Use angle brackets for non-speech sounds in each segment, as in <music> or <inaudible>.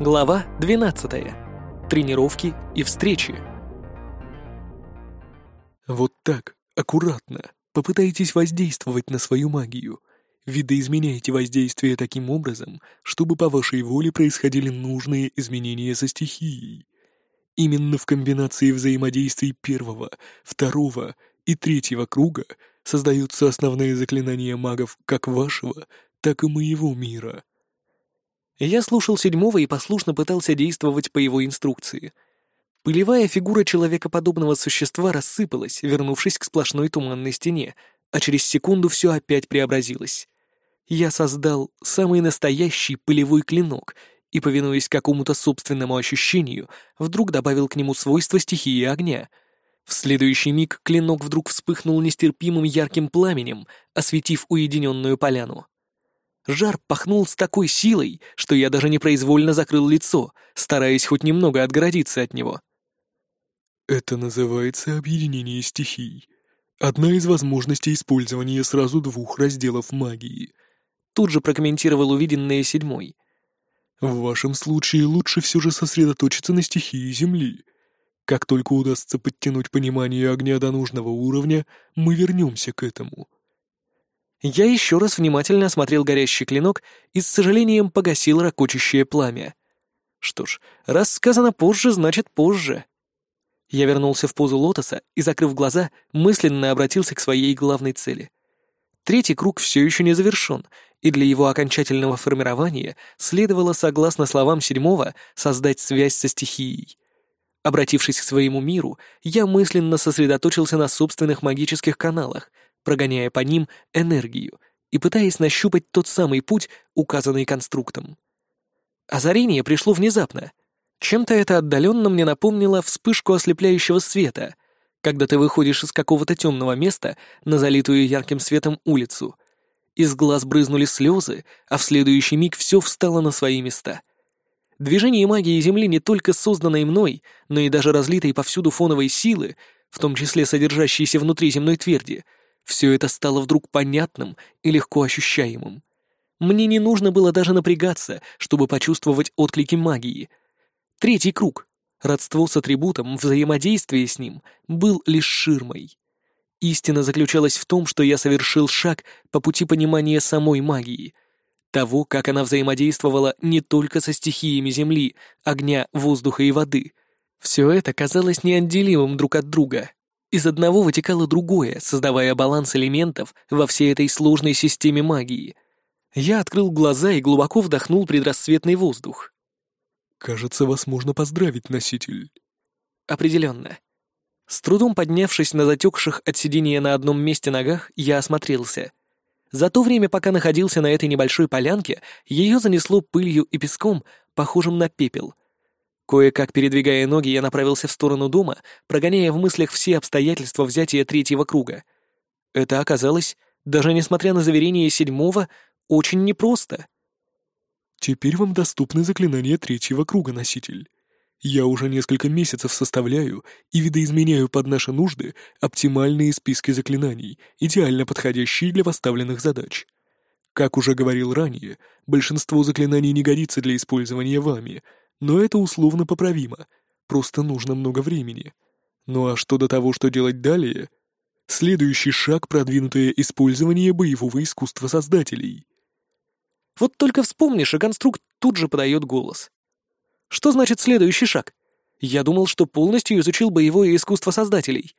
Глава 12. Тренировки и встречи. Вот так, аккуратно, попытайтесь воздействовать на свою магию. Видоизменяйте воздействие таким образом, чтобы по вашей воле происходили нужные изменения со стихией. Именно в комбинации взаимодействий первого, второго и третьего круга создаются основные заклинания магов как вашего, так и моего мира. Я слушал седьмого и послушно пытался действовать по его инструкции. Пылевая фигура человекоподобного существа рассыпалась, вернувшись к сплошной туманной стене, а через секунду все опять преобразилось. Я создал самый настоящий пылевой клинок и, повинуясь какому-то собственному ощущению, вдруг добавил к нему свойства стихии огня. В следующий миг клинок вдруг вспыхнул нестерпимым ярким пламенем, осветив уединенную поляну. Жар пахнул с такой силой, что я даже непроизвольно закрыл лицо, стараясь хоть немного отгородиться от него. Это называется объединение стихий. Одна из возможностей использования сразу двух разделов магии. Тут же прокомментировал увиденное седьмой. В вашем случае лучше все же сосредоточиться на стихии Земли. Как только удастся подтянуть понимание огня до нужного уровня, мы вернемся к этому. Я еще раз внимательно осмотрел горящий клинок и с сожалением погасил ракочущее пламя. Что ж, раз сказано позже, значит позже. Я вернулся в позу лотоса и, закрыв глаза, мысленно обратился к своей главной цели. Третий круг все еще не завершен, и для его окончательного формирования следовало, согласно словам седьмого, создать связь со стихией. Обратившись к своему миру, я мысленно сосредоточился на собственных магических каналах, прогоняя по ним энергию и пытаясь нащупать тот самый путь, указанный конструктом. Озарение пришло внезапно. Чем-то это отдаленно мне напомнило вспышку ослепляющего света, когда ты выходишь из какого-то темного места на залитую ярким светом улицу. Из глаз брызнули слезы, а в следующий миг все встало на свои места. Движение магии Земли не только созданной мной, но и даже разлитой повсюду фоновой силы, в том числе содержащейся внутри земной тверди — все это стало вдруг понятным и легко ощущаемым. Мне не нужно было даже напрягаться, чтобы почувствовать отклики магии. Третий круг, родство с атрибутом, взаимодействие с ним, был лишь ширмой. Истина заключалась в том, что я совершил шаг по пути понимания самой магии, того, как она взаимодействовала не только со стихиями земли, огня, воздуха и воды. Все это казалось неотделимым друг от друга. Из одного вытекало другое, создавая баланс элементов во всей этой сложной системе магии. Я открыл глаза и глубоко вдохнул предрассветный воздух. «Кажется, вас можно поздравить, носитель». «Определенно». С трудом поднявшись на затекших от сидения на одном месте ногах, я осмотрелся. За то время, пока находился на этой небольшой полянке, ее занесло пылью и песком, похожим на пепел, Кое-как передвигая ноги, я направился в сторону дома, прогоняя в мыслях все обстоятельства взятия третьего круга. Это оказалось, даже несмотря на заверение седьмого, очень непросто. «Теперь вам доступны заклинания третьего круга, носитель. Я уже несколько месяцев составляю и видоизменяю под наши нужды оптимальные списки заклинаний, идеально подходящие для поставленных задач. Как уже говорил ранее, большинство заклинаний не годится для использования вами — но это условно поправимо, просто нужно много времени. Ну а что до того, что делать далее? Следующий шаг — продвинутое использование боевого искусства создателей. Вот только вспомнишь, и конструкт тут же подает голос. Что значит следующий шаг? Я думал, что полностью изучил боевое искусство создателей.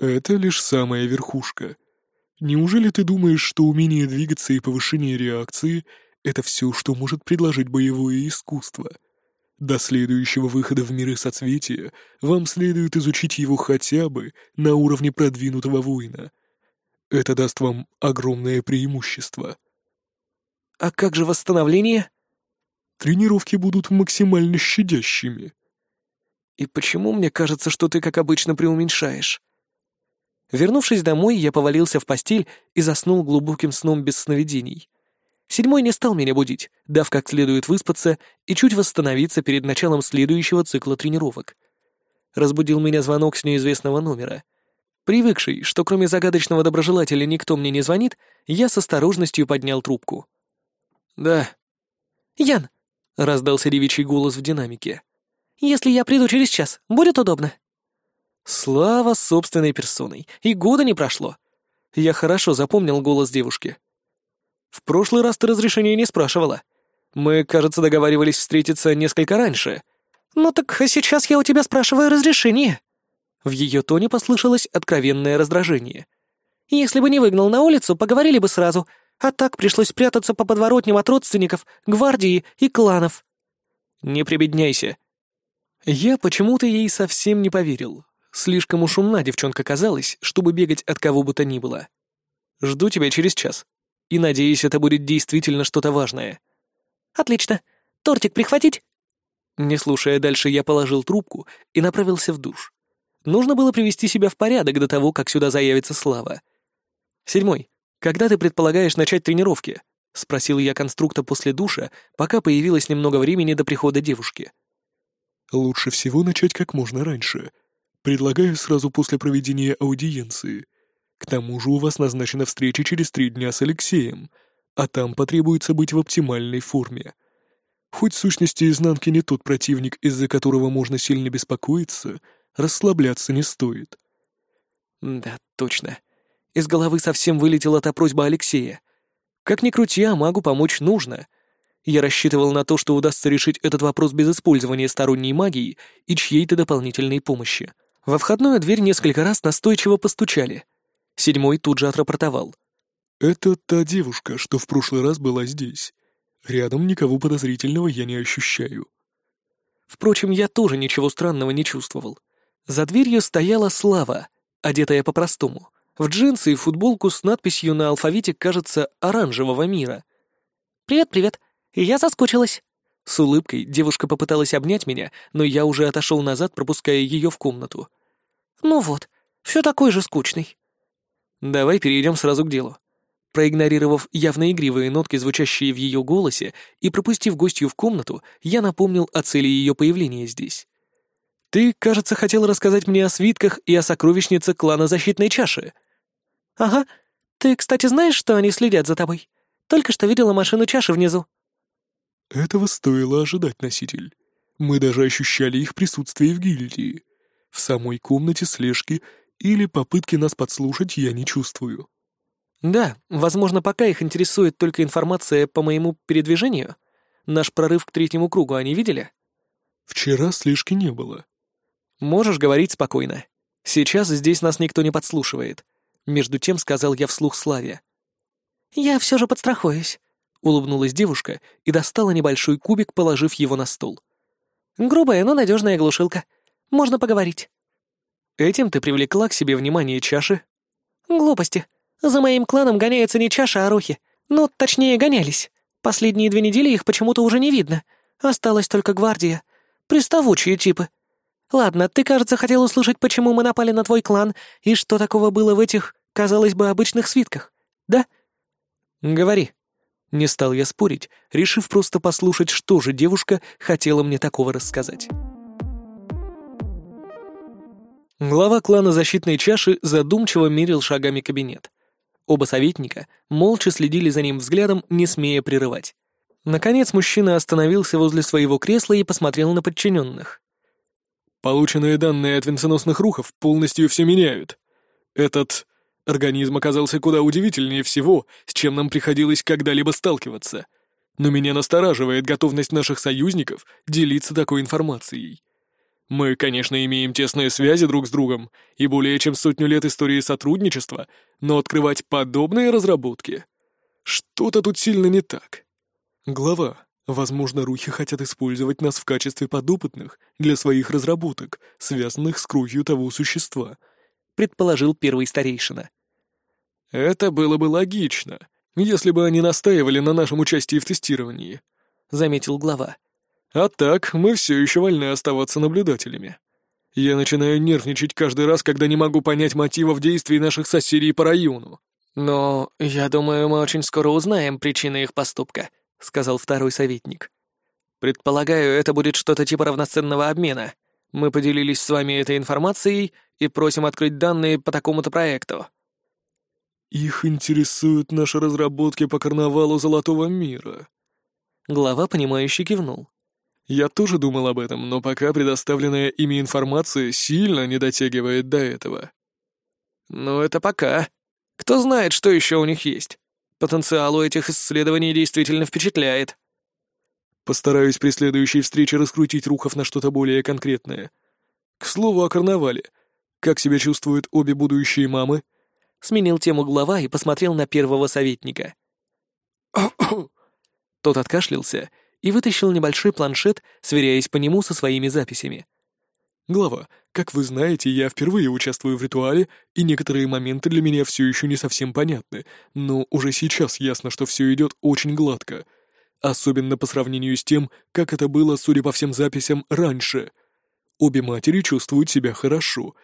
Это лишь самая верхушка. Неужели ты думаешь, что умение двигаться и повышение реакции — это все, что может предложить боевое искусство? До следующего выхода в миры соцветия вам следует изучить его хотя бы на уровне продвинутого воина. Это даст вам огромное преимущество. А как же восстановление? Тренировки будут максимально щадящими. И почему мне кажется, что ты, как обычно, преуменьшаешь? Вернувшись домой, я повалился в постель и заснул глубоким сном без сновидений. Седьмой не стал меня будить, дав как следует выспаться и чуть восстановиться перед началом следующего цикла тренировок. Разбудил меня звонок с неизвестного номера. Привыкший, что кроме загадочного доброжелателя никто мне не звонит, я с осторожностью поднял трубку. «Да». «Ян, — раздался девичий голос в динамике. «Если я приду через час, будет удобно?» Слава собственной персоной, и года не прошло. Я хорошо запомнил голос девушки. В прошлый раз ты разрешения не спрашивала. Мы, кажется, договаривались встретиться несколько раньше. Ну так сейчас я у тебя спрашиваю разрешение. В ее тоне послышалось откровенное раздражение. Если бы не выгнал на улицу, поговорили бы сразу, а так пришлось прятаться по подворотням от родственников, гвардии и кланов. Не прибедняйся. Я почему-то ей совсем не поверил. Слишком уж умна девчонка казалась, чтобы бегать от кого бы то ни было. Жду тебя через час. И надеюсь, это будет действительно что-то важное. Отлично. Тортик прихватить? Не слушая дальше, я положил трубку и направился в душ. Нужно было привести себя в порядок до того, как сюда заявится Слава. Седьмой. Когда ты предполагаешь начать тренировки? Спросил я конструктора после душа, пока появилось немного времени до прихода девушки. Лучше всего начать как можно раньше, Предлагаю сразу после проведения аудиенции. К тому же у вас назначена встреча через три дня с Алексеем, а там потребуется быть в оптимальной форме. Хоть сущности изнанки не тот противник, из-за которого можно сильно беспокоиться, расслабляться не стоит. Да, точно. Из головы совсем вылетела та просьба Алексея. Как ни крути, а магу помочь нужно. Я рассчитывал на то, что удастся решить этот вопрос без использования сторонней магии и чьей-то дополнительной помощи. Во входную дверь несколько раз настойчиво постучали. Седьмой тут же отрапортовал. «Это та девушка, что в прошлый раз была здесь. Рядом никого подозрительного я не ощущаю». Впрочем, я тоже ничего странного не чувствовал. За дверью стояла Слава, одетая по-простому, в джинсы и футболку с надписью на алфавите, кажется, оранжевого мира. «Привет, привет. Я соскучилась». С улыбкой девушка попыталась обнять меня, но я уже отошел назад, пропуская ее в комнату. «Ну вот, все такой же скучный». «Давай перейдем сразу к делу». Проигнорировав явно игривые нотки, звучащие в ее голосе, и пропустив гостью в комнату, я напомнил о цели ее появления здесь. «Ты, кажется, хотел рассказать мне о свитках и о сокровищнице клана Защитной Чаши». «Ага. Ты, кстати, знаешь, что они следят за тобой? Только что видела машину чаши внизу». Этого стоило ожидать, носитель. Мы даже ощущали их присутствие в гильдии. В самой комнате слежки или попытки нас подслушать я не чувствую. Да, возможно, пока их интересует только информация по моему передвижению. Наш прорыв к третьему кругу они видели? Вчера слежки не было. Можешь говорить спокойно. Сейчас здесь нас никто не подслушивает. Между тем сказал я вслух Славе. Я все же подстрахуюсь. Улыбнулась девушка и достала небольшой кубик, положив его на стол. «Грубая, но надежная глушилка. Можно поговорить». «Этим ты привлекла к себе внимание чаши?» «Глупости. За моим кланом гоняются не чаша, а рухи. Ну, точнее, гонялись. Последние две недели их почему-то уже не видно. Осталась только гвардия. Приставучие типы. Ладно, ты, кажется, хотел услышать, почему мы напали на твой клан и что такого было в этих, казалось бы, обычных свитках, да?» «Говори», не стал я спорить, решив просто послушать, что же девушка хотела мне такого рассказать. Глава клана Защитной Чаши задумчиво мерил шагами кабинет. Оба советника молча следили за ним взглядом, не смея прерывать. Наконец мужчина остановился возле своего кресла и посмотрел на подчиненных. «Полученные данные от венценосных рухов полностью все меняют. Этот Организм оказался куда удивительнее всего, с чем нам приходилось когда-либо сталкиваться. Но меня настораживает готовность наших союзников делиться такой информацией. Мы, конечно, имеем тесные связи друг с другом и более чем сотню лет истории сотрудничества, но открывать подобные разработки... Что-то тут сильно не так. Глава, возможно, рухи хотят использовать нас в качестве подопытных для своих разработок, связанных с кровью того существа —— предположил первый старейшина. «Это было бы логично, если бы они настаивали на нашем участии в тестировании», — заметил глава. «А так мы все еще вольны оставаться наблюдателями. Я начинаю нервничать каждый раз, когда не могу понять мотивов действий наших соседей по району». «Но я думаю, мы очень скоро узнаем причины их поступка», — сказал второй советник. «Предполагаю, это будет что-то типа равноценного обмена. Мы поделились с вами этой информацией и просим открыть данные по такому-то проекту». «Их интересуют наши разработки по карнавалу Золотого мира». Глава, понимающе кивнул. Я тоже думал об этом, но пока предоставленная ими информация сильно не дотягивает до этого. Ну, это пока. Кто знает, что еще у них есть. Потенциал у этих исследований действительно впечатляет. Постараюсь при следующей встрече раскрутить Рухов на что-то более конкретное. К слову о карнавале. Как себя чувствуют обе будущие мамы? Сменил тему глава и посмотрел на первого советника. <coughs> Тот откашлялся и вытащил небольшой планшет, сверяясь по нему со своими записями. «Глава, как вы знаете, я впервые участвую в ритуале, и некоторые моменты для меня все еще не совсем понятны, но уже сейчас ясно, что все идет очень гладко. Особенно по сравнению с тем, как это было, судя по всем записям, раньше. Обе матери чувствуют себя хорошо.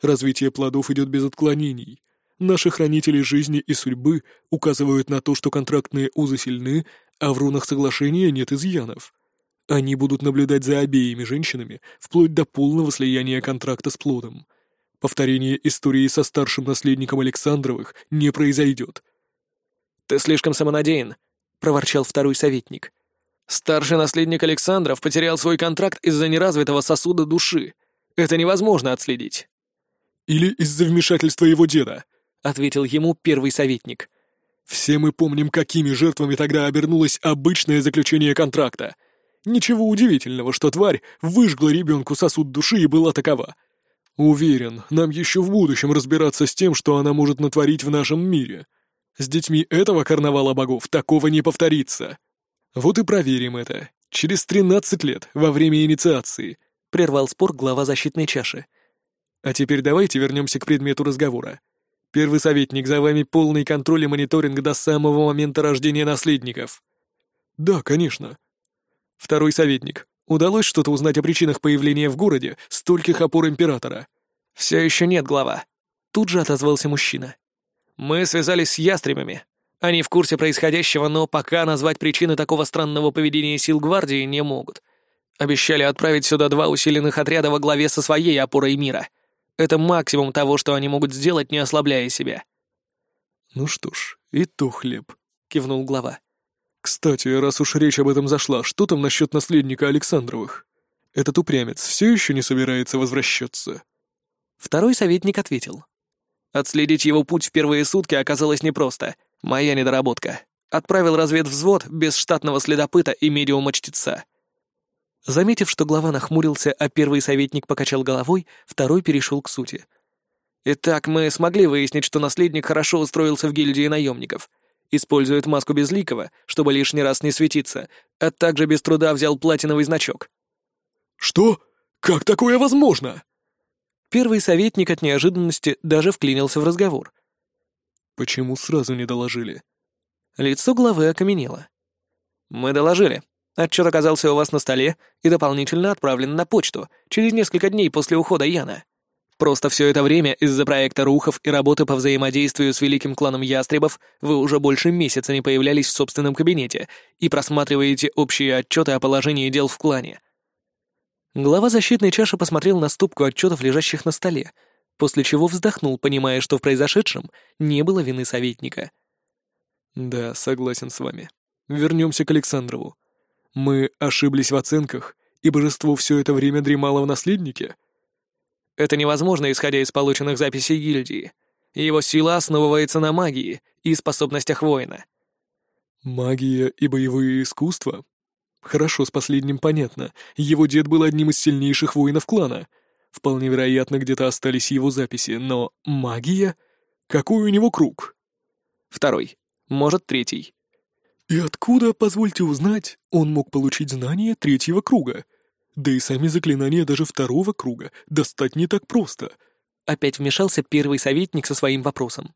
Развитие плодов идет без отклонений. Наши хранители жизни и судьбы указывают на то, что контрактные узы сильны, а в рунах соглашения нет изъянов. Они будут наблюдать за обеими женщинами вплоть до полного слияния контракта с плодом. Повторение истории со старшим наследником Александровых не произойдет. «Ты слишком самонадеян», — проворчал второй советник. «Старший наследник Александров потерял свой контракт из-за неразвитого сосуда души. Это невозможно отследить». «Или из-за вмешательства его деда», — ответил ему первый советник. «Все мы помним, какими жертвами тогда обернулось обычное заключение контракта. Ничего удивительного, что тварь выжгла ребенку сосуд души и была такова. Уверен, нам еще в будущем разбираться с тем, что она может натворить в нашем мире. С детьми этого карнавала богов такого не повторится. Вот и проверим это. Через тринадцать лет, во время инициации», — прервал спор глава защитной чаши. «А теперь давайте вернемся к предмету разговора. Первый советник, за вами полный контроль и мониторинг до самого момента рождения наследников». «Да, конечно». «Второй советник, удалось что-то узнать о причинах появления в городе стольких опор Императора?» «Все еще нет, глава». Тут же отозвался мужчина. «Мы связались с ястребами. Они в курсе происходящего, но пока назвать причины такого странного поведения сил гвардии не могут. Обещали отправить сюда два усиленных отряда во главе со своей опорой мира. Это максимум того, что они могут сделать, не ослабляя себя». «Ну что ж, и то хлеб», — кивнул глава. «Кстати, раз уж речь об этом зашла, что там насчет наследника Александровых? Этот упрямец все еще не собирается возвращаться?» Второй советник ответил. «Отследить его путь в первые сутки оказалось непросто. Моя недоработка. Отправил разведвзвод без штатного следопыта и медиума-чтеца. Заметив, что глава нахмурился, а первый советник покачал головой, второй перешел к сути. «Итак, мы смогли выяснить, что наследник хорошо устроился в гильдии наемников. Использует маску Безликого, чтобы лишний раз не светиться, а также без труда взял платиновый значок». «Что? Как такое возможно?» Первый советник от неожиданности даже вклинился в разговор. «Почему сразу не доложили?» Лицо главы окаменело. «Мы доложили. Отчет оказался у вас на столе и дополнительно отправлен на почту через несколько дней после ухода Яна. Просто все это время из-за проекта Рухов и работы по взаимодействию с великим кланом Ястребов вы уже больше месяца не появлялись в собственном кабинете и просматриваете общие отчеты о положении дел в клане. Глава защитной чаши посмотрел на ступку отчетов, лежащих на столе, после чего вздохнул, понимая, что в произошедшем не было вины советника. «Да, согласен с вами. Вернемся к Александрову. Мы ошиблись в оценках, и божество все это время дремало в наследнике? Это невозможно, исходя из полученных записей гильдии. Его сила основывается на магии и способностях воина. Магия и боевые искусства? Хорошо, с последним понятно. Его дед был одним из сильнейших воинов клана. Вполне вероятно, где-то остались его записи, но магия? Какой у него круг? Второй. Может, третий. И откуда, позвольте узнать, он мог получить знания третьего круга? Да и сами заклинания даже второго круга достать не так просто. Опять вмешался первый советник со своим вопросом.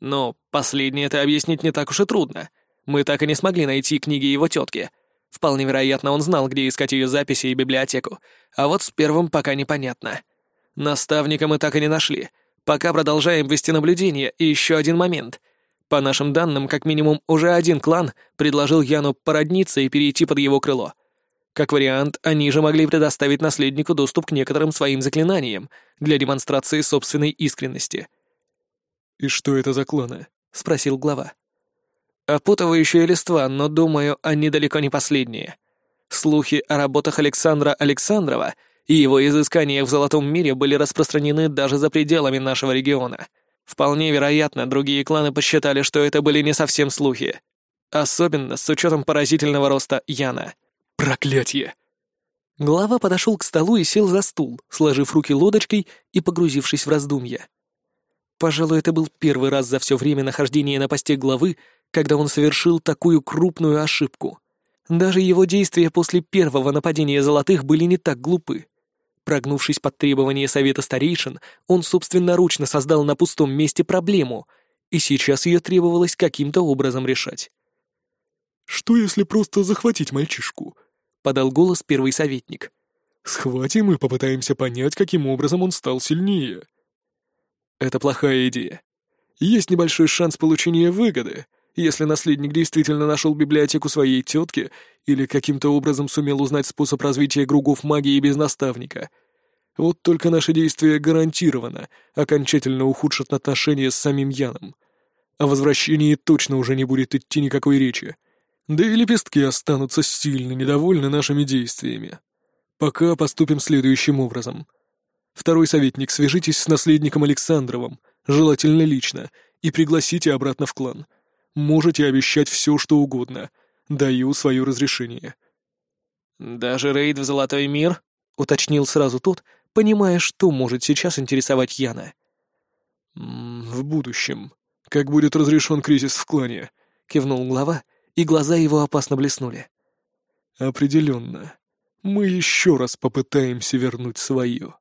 Но последнее это объяснить не так уж и трудно. Мы так и не смогли найти книги его тетки. Вполне вероятно, он знал, где искать ее записи и библиотеку. А вот с первым пока непонятно. Наставника мы так и не нашли. Пока продолжаем вести наблюдение. И еще один момент — по нашим данным, как минимум уже один клан предложил Яну породниться и перейти под его крыло. Как вариант, они же могли предоставить наследнику доступ к некоторым своим заклинаниям для демонстрации собственной искренности. «И что это за кланы?» — спросил глава. Опутывающие листва, но, думаю, они далеко не последние. Слухи о работах Александра Александрова и его изысканиях в Золотом мире были распространены даже за пределами нашего региона. Вполне вероятно, другие кланы посчитали, что это были не совсем слухи. Особенно с учетом поразительного роста Яна. Проклятье! Глава подошел к столу и сел за стул, сложив руки лодочкой и погрузившись в раздумья. Пожалуй, это был первый раз за все время нахождения на посте главы, когда он совершил такую крупную ошибку. Даже его действия после первого нападения золотых были не так глупы. Прогнувшись под требования совета старейшин, он собственноручно создал на пустом месте проблему, и сейчас ее требовалось каким-то образом решать. «Что если просто захватить мальчишку?» — подал голос первый советник. «Схватим и попытаемся понять, каким образом он стал сильнее». «Это плохая идея. Есть небольшой шанс получения выгоды, если наследник действительно нашел библиотеку своей тетки или каким-то образом сумел узнать способ развития кругов магии без наставника. Вот только наши действия гарантированно окончательно ухудшат отношения с самим Яном. О возвращении точно уже не будет идти никакой речи. Да и лепестки останутся сильно недовольны нашими действиями. Пока поступим следующим образом. Второй советник, свяжитесь с наследником Александровым, желательно лично, и пригласите обратно в клан — Можете обещать все, что угодно. Даю свое разрешение». «Даже рейд в Золотой мир?» — уточнил сразу тот, понимая, что может сейчас интересовать Яна. «В будущем. Как будет разрешен кризис в клане?» — кивнул глава, и глаза его опасно блеснули. «Определенно. Мы еще раз попытаемся вернуть свое».